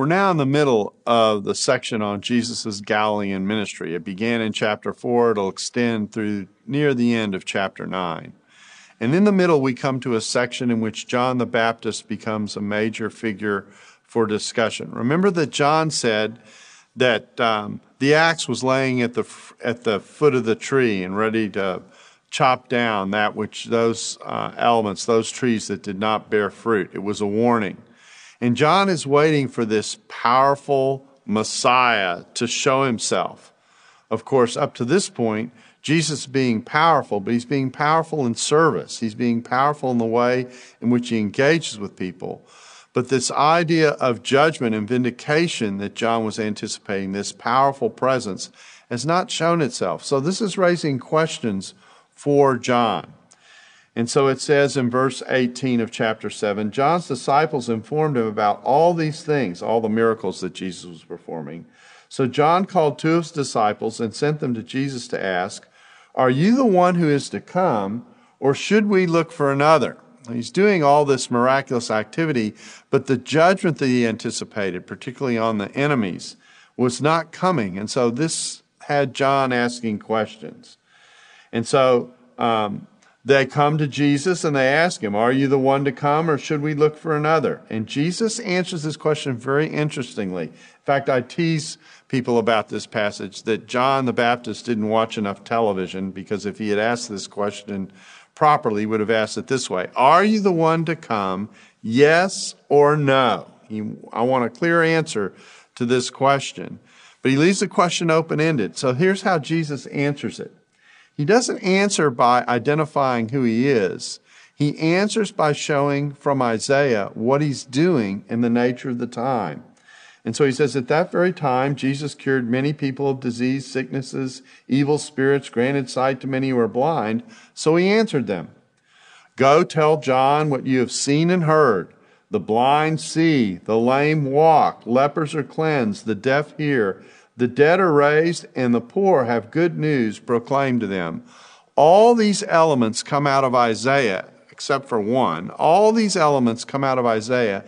We're now in the middle of the section on Jesus' Galilean ministry. It began in chapter 4, it'll extend through near the end of chapter 9. And in the middle, we come to a section in which John the Baptist becomes a major figure for discussion. Remember that John said that um, the axe was laying at the, at the foot of the tree and ready to chop down that which those uh, elements, those trees that did not bear fruit. It was a warning. And John is waiting for this powerful Messiah to show himself. Of course, up to this point, Jesus being powerful, but he's being powerful in service. He's being powerful in the way in which he engages with people. But this idea of judgment and vindication that John was anticipating, this powerful presence, has not shown itself. So this is raising questions for John. And so it says in verse 18 of chapter 7 John's disciples informed him about all these things, all the miracles that Jesus was performing. So John called two of his disciples and sent them to Jesus to ask, Are you the one who is to come, or should we look for another? He's doing all this miraculous activity, but the judgment that he anticipated, particularly on the enemies, was not coming. And so this had John asking questions. And so um, they come to Jesus and they ask him, Are you the one to come or should we look for another? And Jesus answers this question very interestingly. In fact, I tease people about this passage that John the Baptist didn't watch enough television because if he had asked this question properly, he would have asked it this way Are you the one to come? Yes or no? He, I want a clear answer to this question. But he leaves the question open ended. So here's how Jesus answers it. He doesn't answer by identifying who he is. He answers by showing from Isaiah what he's doing in the nature of the time. And so he says, At that very time, Jesus cured many people of disease, sicknesses, evil spirits, granted sight to many who were blind. So he answered them Go tell John what you have seen and heard. The blind see, the lame walk, lepers are cleansed, the deaf hear the dead are raised, and the poor have good news proclaimed to them. All these elements come out of Isaiah, except for one. All these elements come out of Isaiah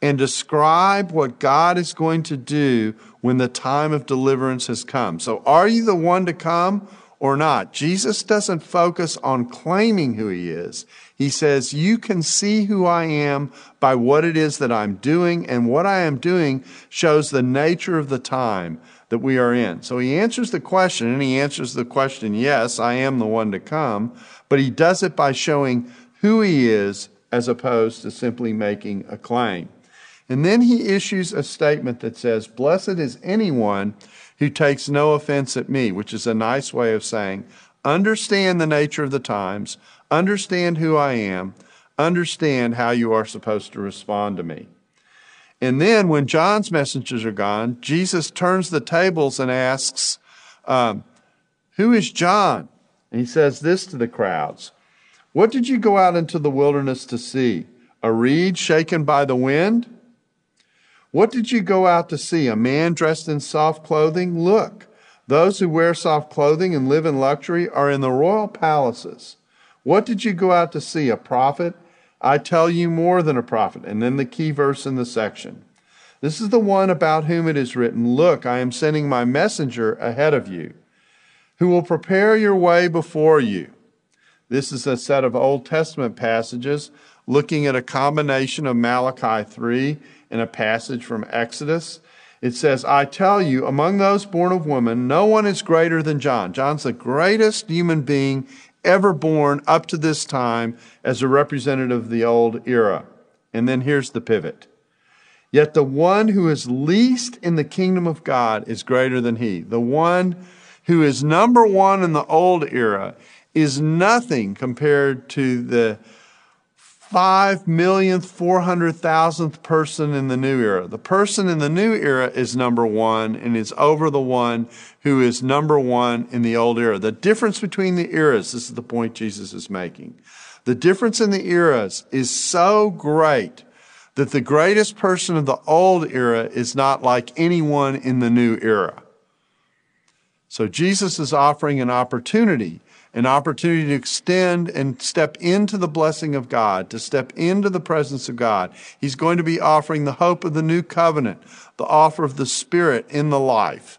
and describe what God is going to do when the time of deliverance has come. So, are you the one to come or not? Jesus doesn't focus on claiming who he is. He says, You can see who I am by what it is that I'm doing, and what I am doing shows the nature of the time that we are in. So he answers the question, and he answers the question, yes, I am the one to come, but he does it by showing who he is as opposed to simply making a claim. And then he issues a statement that says, Blessed is anyone who takes no offense at me, which is a nice way of saying, understand the nature of the times, understand who I am, understand how you are supposed to respond to me. And then when John's messengers are gone, Jesus turns the tables and asks, um, Who is John? And he says this to the crowds What did you go out into the wilderness to see? A reed shaken by the wind? What did you go out to see? A man dressed in soft clothing? Look, those who wear soft clothing and live in luxury are in the royal palaces. What did you go out to see? A prophet? I tell you more than a prophet. And then the key verse in the section. This is the one about whom it is written Look, I am sending my messenger ahead of you, who will prepare your way before you. This is a set of Old Testament passages looking at a combination of Malachi 3 and a passage from Exodus. It says, I tell you, among those born of woman, no one is greater than John. John's the greatest human being ever born up to this time as a representative of the old era. And then here's the pivot. Yet the one who is least in the kingdom of God is greater than he. The one who is number one in the old era is nothing compared to the five millionth, four hundred thousandth person in the new era. The person in the new era is number one and is over the one who is number one in the old era. The difference between the eras, this is the point Jesus is making. The difference in the eras is so great that the greatest person of the old era is not like anyone in the new era. So Jesus is offering an opportunity an opportunity to extend and step into the blessing of God, to step into the presence of God. He's going to be offering the hope of the new covenant, the offer of the Spirit in the life.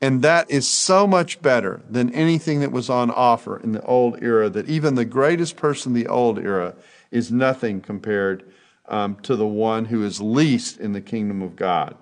And that is so much better than anything that was on offer in the old era, that even the greatest person in the old era is nothing compared um, to the one who is least in the kingdom of God.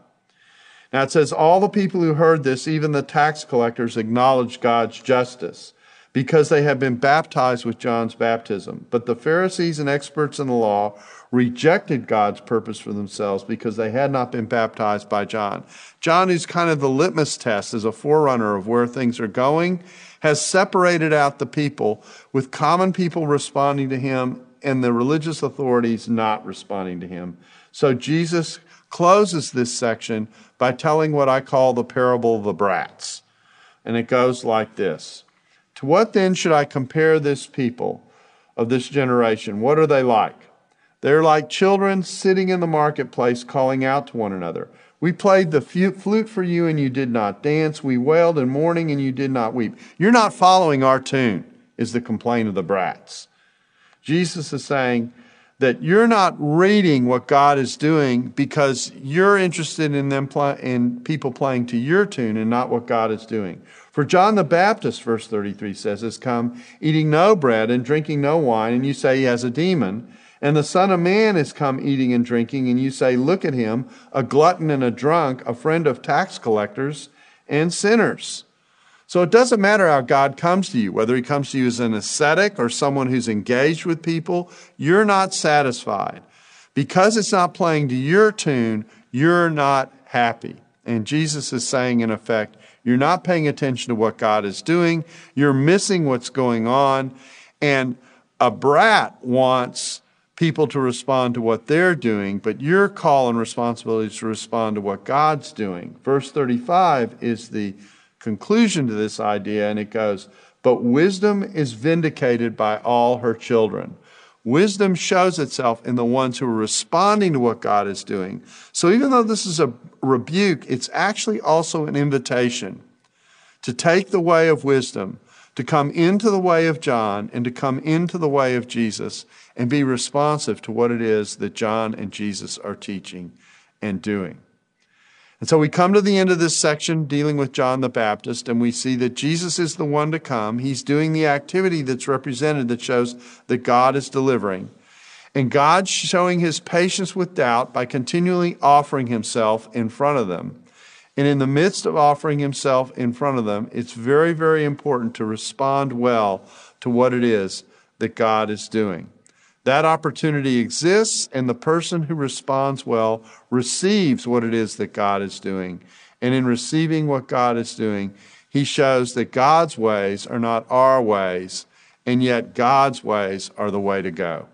Now it says, All the people who heard this, even the tax collectors, acknowledged God's justice because they had been baptized with John's baptism. But the Pharisees and experts in the law rejected God's purpose for themselves because they had not been baptized by John. John who's kind of the litmus test as a forerunner of where things are going, has separated out the people with common people responding to him and the religious authorities not responding to him. So Jesus closes this section by telling what I call the parable of the brats. And it goes like this To what then should I compare this people of this generation? What are they like? They're like children sitting in the marketplace calling out to one another. We played the flute for you and you did not dance. We wailed in mourning and you did not weep. You're not following our tune, is the complaint of the brats. Jesus is saying that you're not reading what God is doing because you're interested in them play, in people playing to your tune and not what God is doing. For John the Baptist, verse 33 says, has come eating no bread and drinking no wine, and you say he has a demon. And the Son of Man is come eating and drinking, and you say, Look at him, a glutton and a drunk, a friend of tax collectors and sinners. So it doesn't matter how God comes to you, whether he comes to you as an ascetic or someone who's engaged with people, you're not satisfied. Because it's not playing to your tune, you're not happy. And Jesus is saying, in effect, you're not paying attention to what God is doing, you're missing what's going on. And a brat wants people to respond to what they're doing, but your call and responsibility is to respond to what God's doing. Verse 35 is the conclusion to this idea, and it goes, But wisdom is vindicated by all her children. Wisdom shows itself in the ones who are responding to what God is doing. So even though this is a rebuke, it's actually also an invitation to take the way of wisdom, to come into the way of John, and to come into the way of Jesus, and be responsive to what it is that John and Jesus are teaching and doing. And so we come to the end of this section dealing with John the Baptist, and we see that Jesus is the one to come. He's doing the activity that's represented that shows that God is delivering. And God's showing his patience with doubt by continually offering himself in front of them. And in the midst of offering himself in front of them, it's very, very important to respond well to what it is that God is doing. That opportunity exists, and the person who responds well receives what it is that God is doing. And in receiving what God is doing, he shows that God's ways are not our ways, and yet God's ways are the way to go.